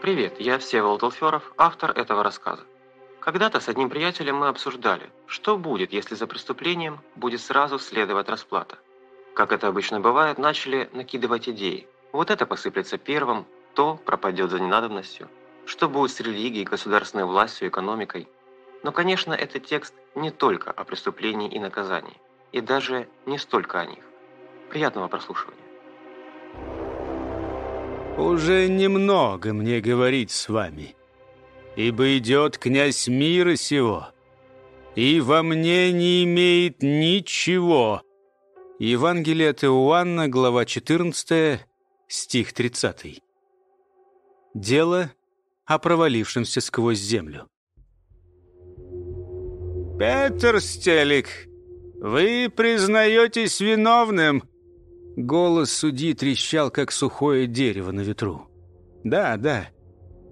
Привет, я Всеволод Алферов, автор этого рассказа. Когда-то с одним приятелем мы обсуждали, что будет, если за преступлением будет сразу следовать расплата. Как это обычно бывает, начали накидывать идеи. Вот это посыплется первым, то пропадет за ненадобностью. Что будет с религией, государственной властью, экономикой? Но, конечно, этот текст не только о преступлении и наказании, и даже не столько о них. Приятного прослушивания. Уже немного мне говорить с вами ибо идет князь мира сего, и во мне не имеет ничего». Евангелие от Иоанна, глава 14, стих 30. Дело о провалившемся сквозь землю. «Петр Стелик, вы признаетесь виновным?» Голос судьи трещал, как сухое дерево на ветру. «Да, да,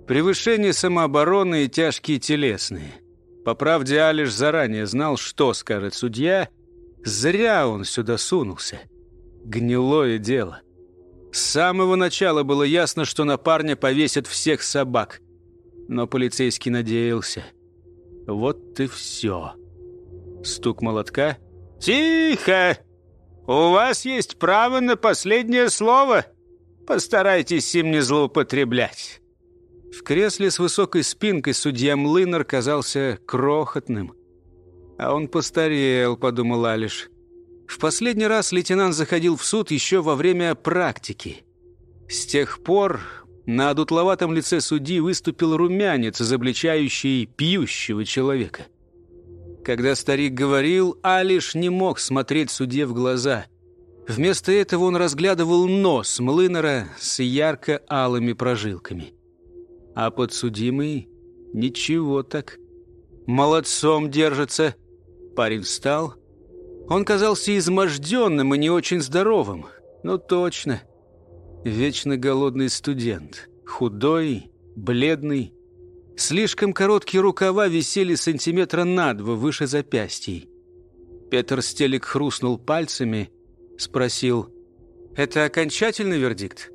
Превышение самообороны и тяжкие телесные. По правде, Алиш заранее знал, что скажет судья. Зря он сюда сунулся. Гнилое дело. С самого начала было ясно, что на парня повесят всех собак. Но полицейский надеялся. Вот и все. Стук молотка. «Тихо! У вас есть право на последнее слово. Постарайтесь им не злоупотреблять». В кресле с высокой спинкой судья Млынар казался крохотным. «А он постарел», — подумал Алиш. В последний раз лейтенант заходил в суд еще во время практики. С тех пор на одутловатом лице судьи выступил румянец, изобличающий пьющего человека. Когда старик говорил, Алиш не мог смотреть судье в глаза. Вместо этого он разглядывал нос Млынара с ярко-алыми прожилками а подсудимый ничего так. Молодцом держится. Парень встал. Он казался изможденным и не очень здоровым. Ну точно. Вечно голодный студент. Худой, бледный. Слишком короткие рукава висели сантиметра на два выше запястий. Петр Стелик хрустнул пальцами, спросил, «Это окончательный вердикт?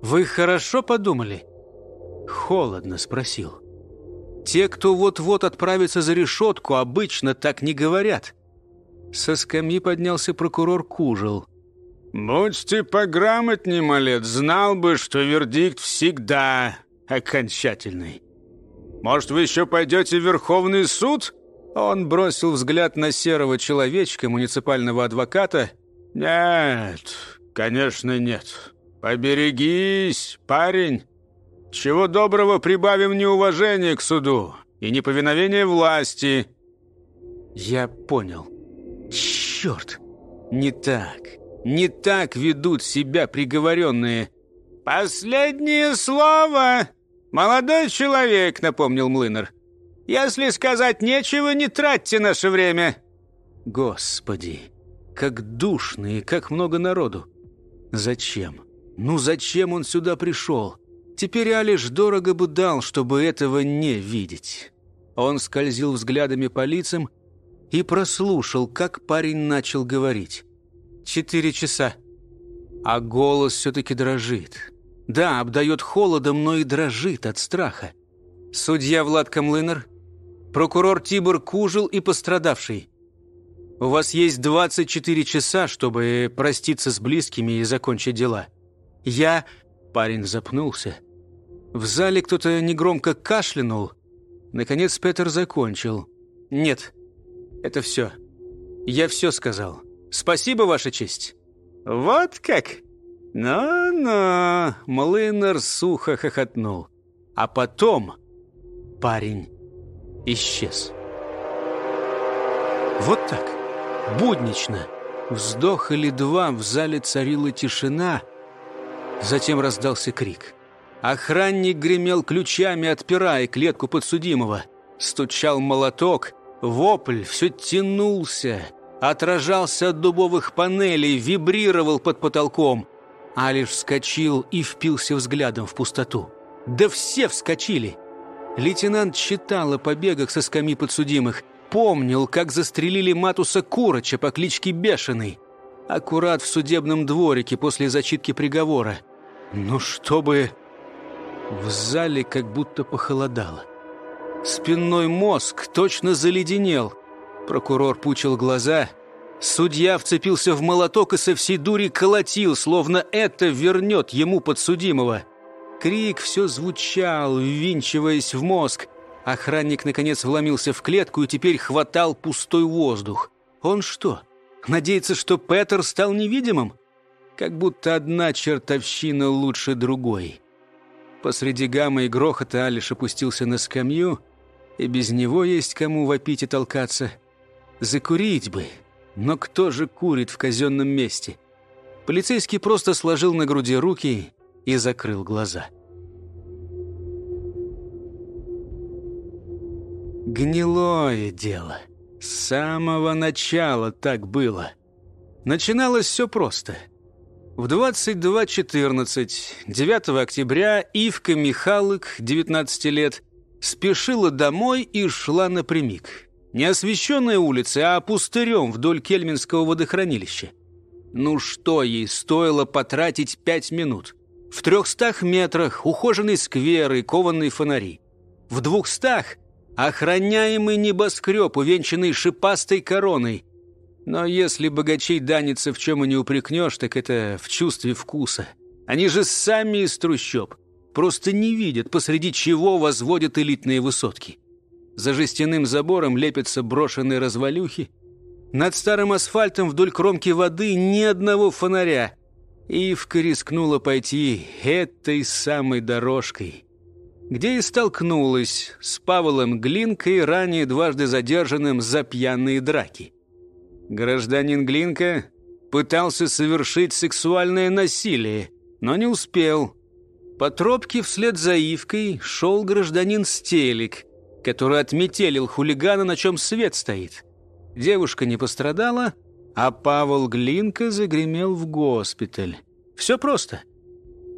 Вы хорошо подумали?» Холодно спросил. Те, кто вот-вот отправится за решетку, обычно так не говорят. Со скамьи поднялся прокурор Кужел. «Будьте пограмотней, малец, знал бы, что вердикт всегда окончательный. Может, вы еще пойдете в Верховный суд?» Он бросил взгляд на серого человечка, муниципального адвоката. «Нет, конечно, нет. Поберегись, парень. Чего доброго прибавим неуважение к суду и неповиновение власти. Я понял. Черт! Не так. Не так ведут себя приговоренные. «Последнее слово!» «Молодой человек», — напомнил Млынар. «Если сказать нечего, не тратьте наше время». Господи, как душно и как много народу. Зачем? Ну зачем он сюда пришел? Теперь Алиш дорого бы дал, чтобы этого не видеть. Он скользил взглядами по лицам и прослушал, как парень начал говорить. «Четыре часа». А голос все-таки дрожит. Да, обдает холодом, но и дрожит от страха. Судья Влад Камлынер, прокурор Тибор Кужел и пострадавший. У вас есть 24 часа, чтобы проститься с близкими и закончить дела. Я... Парень запнулся. В зале кто-то негромко кашлянул. Наконец Петр закончил. «Нет, это все. Я все сказал. Спасибо, Ваша честь». «Вот как? Ну-ну!» Млынар сухо хохотнул. А потом парень исчез. Вот так, буднично. Вздох или два в зале царила тишина. Затем раздался крик – Охранник гремел ключами, отпирая клетку подсудимого. Стучал молоток, вопль все тянулся, отражался от дубовых панелей, вибрировал под потолком. Алиш вскочил и впился взглядом в пустоту. Да все вскочили! Лейтенант читал о побегах со скамьи подсудимых, помнил, как застрелили Матуса Куроча по кличке Бешеный. Аккурат в судебном дворике после зачитки приговора. Ну, чтобы... В зале как будто похолодало. Спинной мозг точно заледенел. Прокурор пучил глаза. Судья вцепился в молоток и со всей дури колотил, словно это вернет ему подсудимого. Крик все звучал, ввинчиваясь в мозг. Охранник, наконец, вломился в клетку и теперь хватал пустой воздух. Он что, надеется, что Петер стал невидимым? Как будто одна чертовщина лучше другой. Посреди гамма и грохота Алиш опустился на скамью, и без него есть кому вопить и толкаться. Закурить бы, но кто же курит в казенном месте? Полицейский просто сложил на груди руки и закрыл глаза. Гнилое дело. С самого начала так было. Начиналось все просто – в 22.14 9 октября Ивка Михалык, 19 лет, спешила домой и шла напрямик. Не освещенной улицы, а пустырем вдоль Кельминского водохранилища. Ну что ей стоило потратить пять минут? В трехстах метрах ухоженный сквер и кованные фонари. В двухстах охраняемый небоскреб, увенчанный шипастой короной – но если богачей данится в чем и не упрекнешь, так это в чувстве вкуса. Они же сами из трущоб. Просто не видят, посреди чего возводят элитные высотки. За жестяным забором лепятся брошенные развалюхи. Над старым асфальтом вдоль кромки воды ни одного фонаря. Ивка рискнула пойти этой самой дорожкой, где и столкнулась с Павлом Глинкой, ранее дважды задержанным за пьяные драки. Гражданин Глинка пытался совершить сексуальное насилие, но не успел. По тропке вслед за Ивкой шел гражданин Стелик, который отметелил хулигана, на чем свет стоит. Девушка не пострадала, а Павел Глинка загремел в госпиталь. Все просто.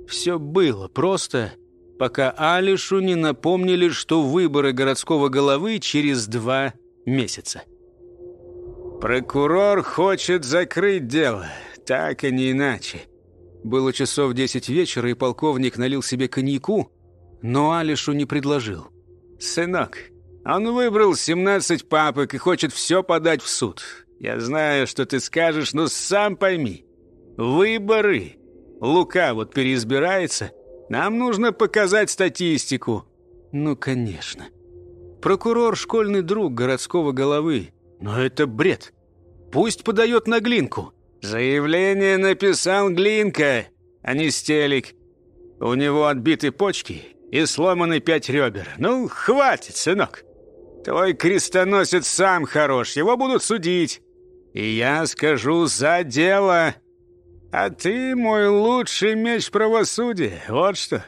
Все было просто, пока Алишу не напомнили, что выборы городского головы через два месяца. «Прокурор хочет закрыть дело, так и не иначе». Было часов десять вечера, и полковник налил себе коньяку, но Алишу не предложил. «Сынок, он выбрал 17 папок и хочет все подать в суд. Я знаю, что ты скажешь, но сам пойми. Выборы. Лука вот переизбирается. Нам нужно показать статистику». «Ну, конечно. Прокурор – школьный друг городского головы. Но это бред. Пусть подает на Глинку. Заявление написал Глинка, а не Стелик. У него отбиты почки и сломаны пять ребер. Ну, хватит, сынок. Твой крестоносец сам хорош, его будут судить. И я скажу за дело. А ты мой лучший меч правосудия, вот что.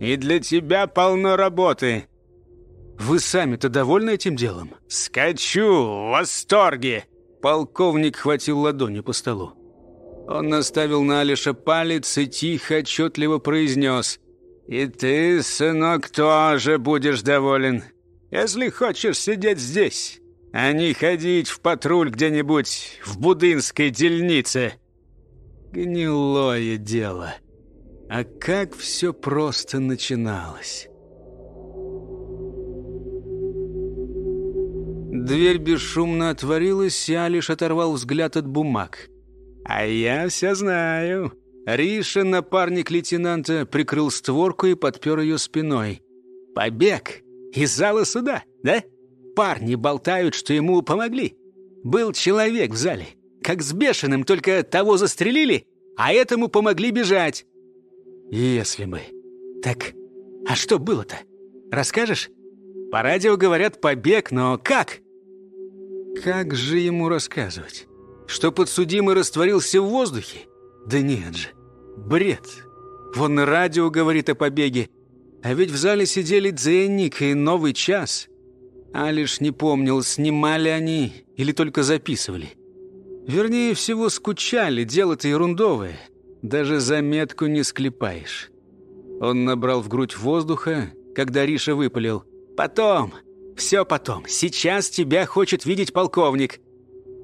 И для тебя полно работы. Вы сами-то довольны этим делом? Скачу в восторге!» Полковник хватил ладони по столу. Он наставил на Алиша палец и тихо, отчетливо произнес. «И ты, сынок, тоже будешь доволен, если хочешь сидеть здесь, а не ходить в патруль где-нибудь в Будынской дельнице». Гнилое дело. А как все просто начиналось. Дверь бесшумно отворилась, и Алиш оторвал взгляд от бумаг. «А я все знаю». Риша, напарник лейтенанта, прикрыл створку и подпер ее спиной. «Побег! Из зала суда, да? Парни болтают, что ему помогли. Был человек в зале, как с бешеным, только того застрелили, а этому помогли бежать». «Если бы. Так, а что было-то? Расскажешь?» «По радио говорят побег, но как?» Как же ему рассказывать? Что подсудимый растворился в воздухе? Да нет же, бред. Вон и радио говорит о побеге. А ведь в зале сидели Дзенник и Новый час. А лишь не помнил, снимали они или только записывали. Вернее всего, скучали, дело-то ерундовое. Даже заметку не склепаешь. Он набрал в грудь воздуха, когда Риша выпалил. «Потом! Все потом! Сейчас тебя хочет видеть полковник!»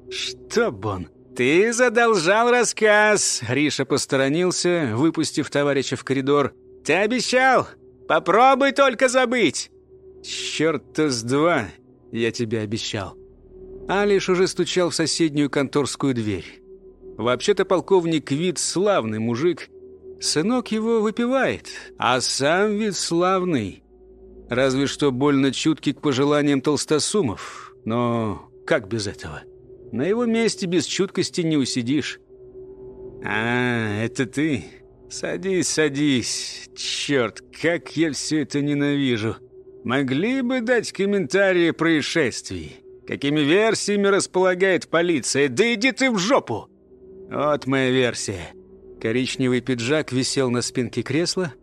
«Чтоб он!» «Ты задолжал рассказ!» Риша посторонился, выпустив товарища в коридор. «Ты обещал! Попробуй только забыть!» «Черт-то с два! Я тебе обещал!» Алиш уже стучал в соседнюю конторскую дверь. Вообще-то полковник вид славный мужик. Сынок его выпивает, а сам вид славный. Разве что больно чуткий к пожеланиям толстосумов. Но как без этого? На его месте без чуткости не усидишь. «А, это ты? Садись, садись. Черт, как я все это ненавижу. Могли бы дать комментарии происшествий. Какими версиями располагает полиция? Да иди ты в жопу!» «Вот моя версия». Коричневый пиджак висел на спинке кресла.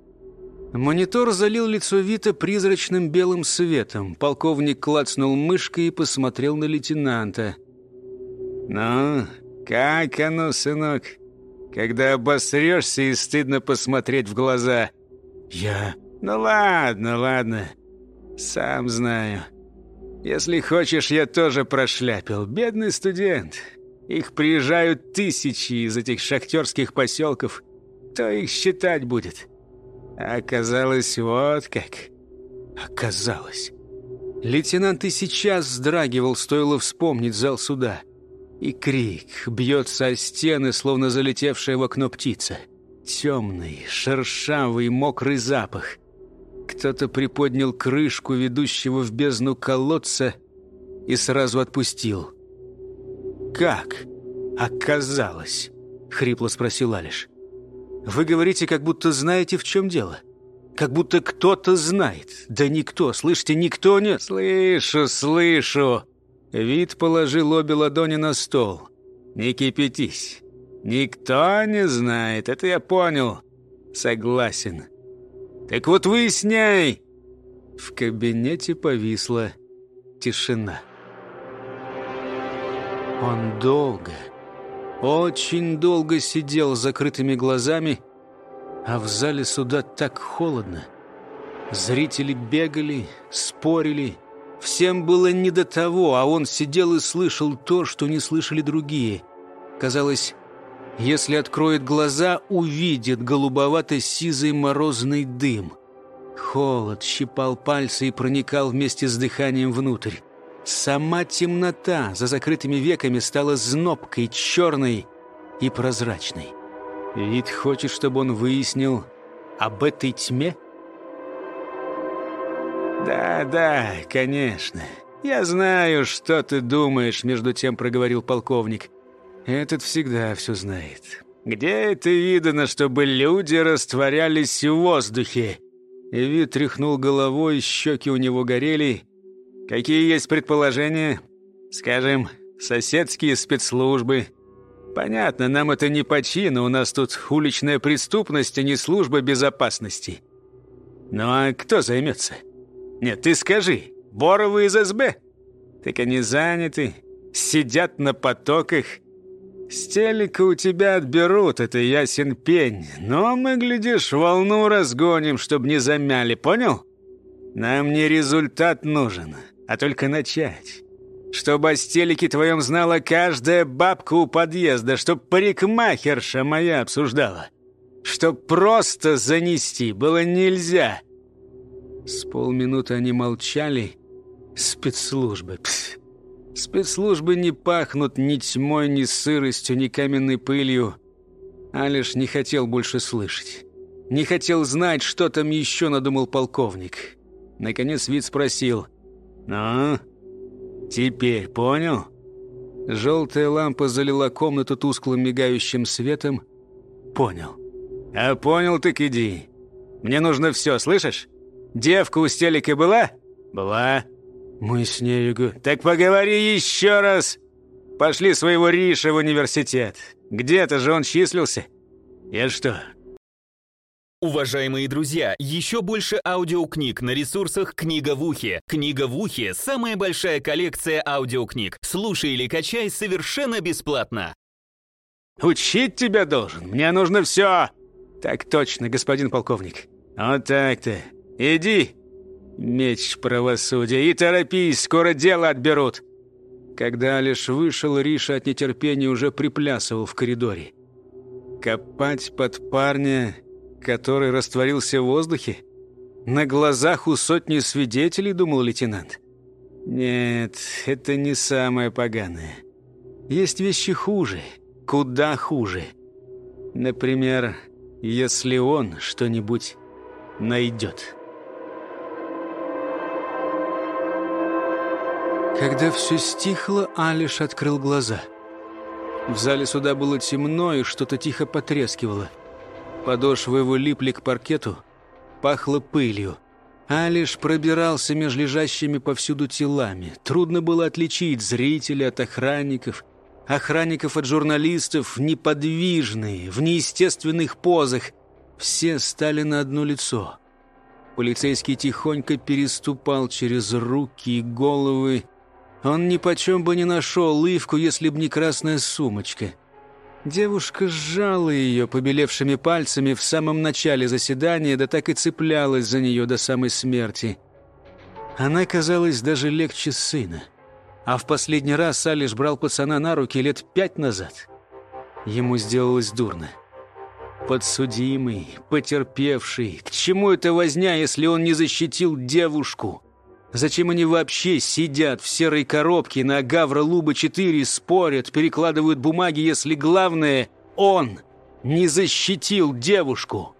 Монитор залил лицо Вита призрачным белым светом. Полковник клацнул мышкой и посмотрел на лейтенанта – «Ну, как оно, сынок? Когда обосрешься и стыдно посмотреть в глаза?» «Я...» «Ну ладно, ладно. Сам знаю. Если хочешь, я тоже прошляпил. Бедный студент. Их приезжают тысячи из этих шахтерских поселков. Кто их считать будет?» оказалось вот как. Оказалось. Лейтенант и сейчас вздрагивал, стоило вспомнить зал суда. И крик бьется о стены, словно залетевшая в окно птица. Темный, шершавый, мокрый запах. Кто-то приподнял крышку ведущего в бездну колодца и сразу отпустил. «Как оказалось?» — хрипло спросил Алиш. «Вы говорите, как будто знаете, в чем дело. Как будто кто-то знает. Да никто, слышите, никто не...» «Слышу, слышу!» Вид положил обе ладони на стол. «Не кипятись. Никто не знает, это я понял. Согласен. Так вот выясняй!» В кабинете повисла тишина. Он долго, очень долго сидел с закрытыми глазами, а в зале суда так холодно. Зрители бегали, спорили, Всем было не до того, а он сидел и слышал то, что не слышали другие. Казалось, если откроет глаза, увидит голубовато-сизый морозный дым. Холод щипал пальцы и проникал вместе с дыханием внутрь. Сама темнота за закрытыми веками стала знобкой, черной и прозрачной. Вид хочет, чтобы он выяснил об этой тьме – «Да, да, конечно. Я знаю, что ты думаешь», — между тем проговорил полковник. «Этот всегда все знает. Где это видано, чтобы люди растворялись в воздухе?» Эви тряхнул головой, щеки у него горели. «Какие есть предположения? Скажем, соседские спецслужбы?» «Понятно, нам это не по чину, у нас тут уличная преступность, а не служба безопасности. Ну а кто займется?» Нет, ты скажи, Боровы из СБ? Так они заняты, сидят на потоках. С телека у тебя отберут, это ясен пень. Но мы, глядишь, волну разгоним, чтобы не замяли, понял? Нам не результат нужен, а только начать. Чтобы о стелике твоем знала каждая бабка у подъезда, чтоб парикмахерша моя обсуждала. Чтоб просто занести было нельзя. С полминуты они молчали. Спецслужбы. Пф. Спецслужбы не пахнут ни тьмой, ни сыростью, ни каменной пылью. Алиш не хотел больше слышать. Не хотел знать, что там еще надумал полковник. Наконец вид спросил. «Ну, теперь понял?» Желтая лампа залила комнату тусклым мигающим светом. «Понял». «А понял, так иди. Мне нужно все, слышишь?» Девка у стелика была? Была. Мы с нею... Так поговори еще раз. Пошли своего Риша в университет. Где-то же он числился. Я что, Уважаемые друзья, еще больше аудиокниг на ресурсах «Книга в ухе». «Книга в ухе» — самая большая коллекция аудиокниг. Слушай или качай совершенно бесплатно. «Учить тебя должен. Мне нужно все!» «Так точно, господин полковник». «Вот так-то. Иди, меч правосудия, и торопись, скоро дело отберут». Когда Алиш вышел, Риша от нетерпения уже приплясывал в коридоре. Копать под парня который растворился в воздухе? На глазах у сотни свидетелей, думал лейтенант. Нет, это не самое поганое. Есть вещи хуже, куда хуже. Например, если он что-нибудь найдет. Когда все стихло, Алиш открыл глаза. В зале суда было темно и что-то тихо потрескивало. Подошвы его липли к паркету, пахло пылью. Алиш пробирался между лежащими повсюду телами. Трудно было отличить зрителей от охранников, охранников от журналистов, неподвижные, в неестественных позах. Все стали на одно лицо. Полицейский тихонько переступал через руки и головы. Он ни почем бы не нашел лывку, если б не красная сумочка — Девушка сжала ее побелевшими пальцами в самом начале заседания, да так и цеплялась за нее до самой смерти. Она казалась даже легче сына. А в последний раз Алиш брал пацана на руки лет пять назад. Ему сделалось дурно. Подсудимый, потерпевший. К чему эта возня, если он не защитил девушку? Зачем они вообще сидят в серой коробке на Гавра-Луба-4, спорят, перекладывают бумаги, если главное, он не защитил девушку?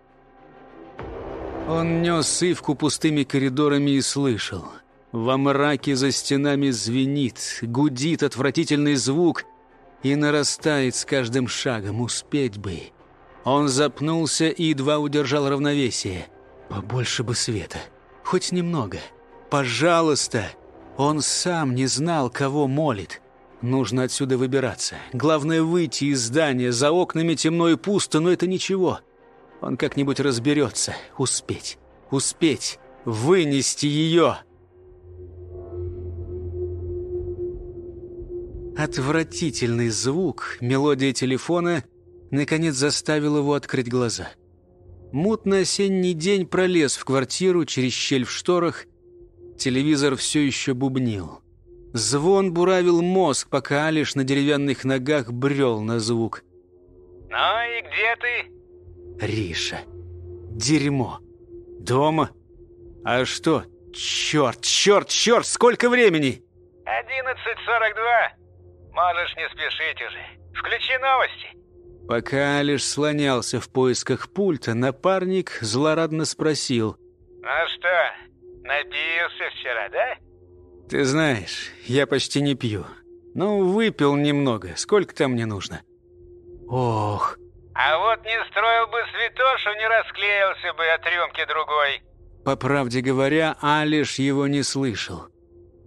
Он нес Ивку пустыми коридорами и слышал. Во мраке за стенами звенит, гудит отвратительный звук и нарастает с каждым шагом. Успеть бы. Он запнулся и едва удержал равновесие. Побольше бы света. Хоть немного. — Пожалуйста!» Он сам не знал, кого молит. Нужно отсюда выбираться. Главное выйти из здания. За окнами темно и пусто, но это ничего. Он как-нибудь разберется. Успеть. Успеть. Вынести ее. Отвратительный звук, мелодия телефона, наконец заставил его открыть глаза. Мутный осенний день пролез в квартиру через щель в шторах, Телевизор все еще бубнил. Звон буравил мозг, пока Алиш на деревянных ногах брел на звук. «Ну и где ты?» «Риша. Дерьмо. Дома? А что? Черт, черт, черт, сколько времени?» «Одиннадцать сорок два. Можешь не спешить уже. Включи новости». Пока Алиш слонялся в поисках пульта, напарник злорадно спросил. «Ну что, Напился вчера, да? Ты знаешь, я почти не пью. Ну, выпил немного. Сколько там мне нужно? Ох. А вот не строил бы святошу, не расклеился бы от рюмки другой. По правде говоря, Алиш его не слышал.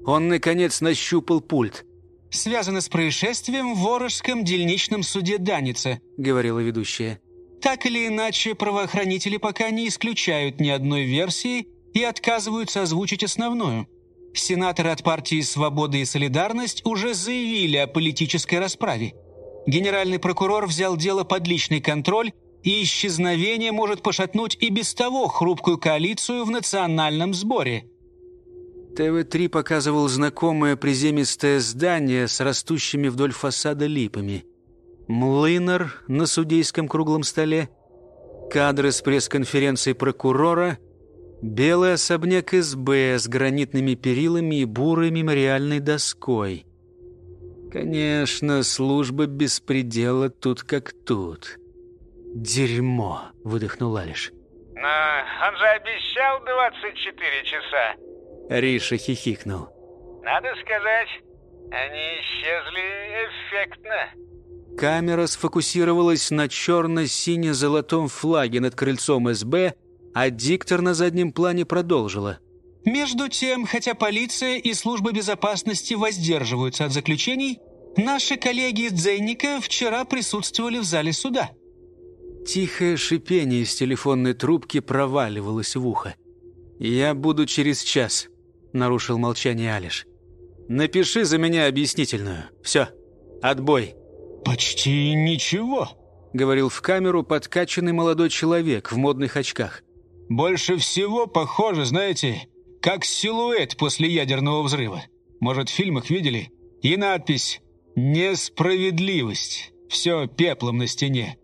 Он, наконец, нащупал пульт. «Связано с происшествием в Ворошском дельничном суде Даница», — говорила ведущая. «Так или иначе, правоохранители пока не исключают ни одной версии, и отказываются озвучить основную. Сенаторы от партии «Свобода и солидарность» уже заявили о политической расправе. Генеральный прокурор взял дело под личный контроль, и исчезновение может пошатнуть и без того хрупкую коалицию в национальном сборе. ТВ-3 показывал знакомое приземистое здание с растущими вдоль фасада липами. Млынар на судейском круглом столе, кадры с пресс-конференции прокурора — Белый особняк СБ с гранитными перилами и бурой мемориальной доской. Конечно, служба беспредела тут как тут. «Дерьмо!» — выдохнул Алиш. «Но он же обещал 24 часа!» Риша хихикнул. «Надо сказать, они исчезли эффектно!» Камера сфокусировалась на черно-сине-золотом флаге над крыльцом СБ — а диктор на заднем плане продолжила. «Между тем, хотя полиция и служба безопасности воздерживаются от заключений, наши коллеги из Дзейника вчера присутствовали в зале суда». Тихое шипение из телефонной трубки проваливалось в ухо. «Я буду через час», — нарушил молчание Алиш. «Напиши за меня объяснительную. Все, отбой». «Почти ничего», — говорил в камеру подкачанный молодой человек в модных очках. «Больше всего похоже, знаете, как силуэт после ядерного взрыва. Может, в фильмах видели? И надпись «Несправедливость». Все пеплом на стене.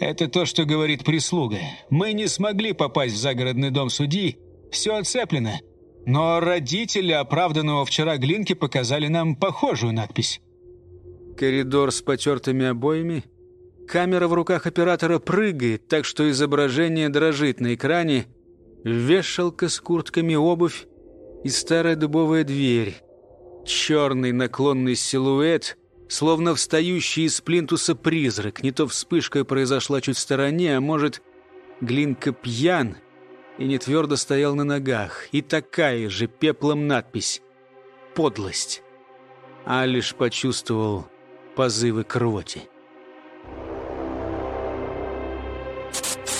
Это то, что говорит прислуга. Мы не смогли попасть в загородный дом судьи. Все оцеплено. Но родители оправданного вчера Глинки показали нам похожую надпись. Коридор с потертыми обоями. Камера в руках оператора прыгает, так что изображение дрожит на экране. Вешалка с куртками, обувь и старая дубовая дверь. Черный наклонный силуэт, словно встающий из плинтуса призрак. Не то вспышка произошла чуть в стороне, а может, Глинка пьян и не твердо стоял на ногах. И такая же пеплом надпись «Подлость». А лишь почувствовал позывы к рвоте.